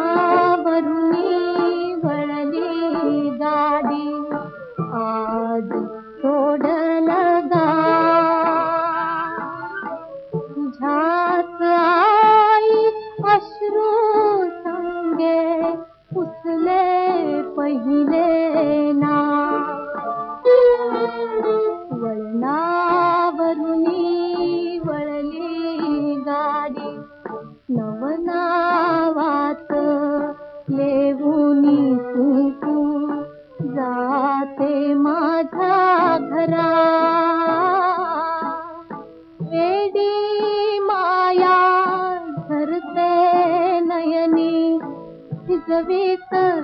वळणावरुणे वळले दादे आदि असले पहिले ना. वळणावरुनी वळली गाडी नवनावात लेवुनी कुंकू जाते माझ्या घरा.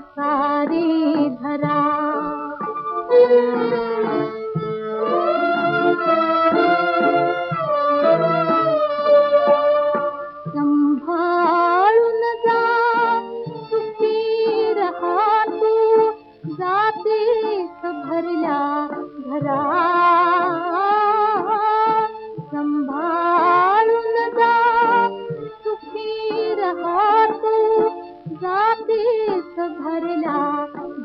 सारी धरा।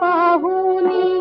पाहुनी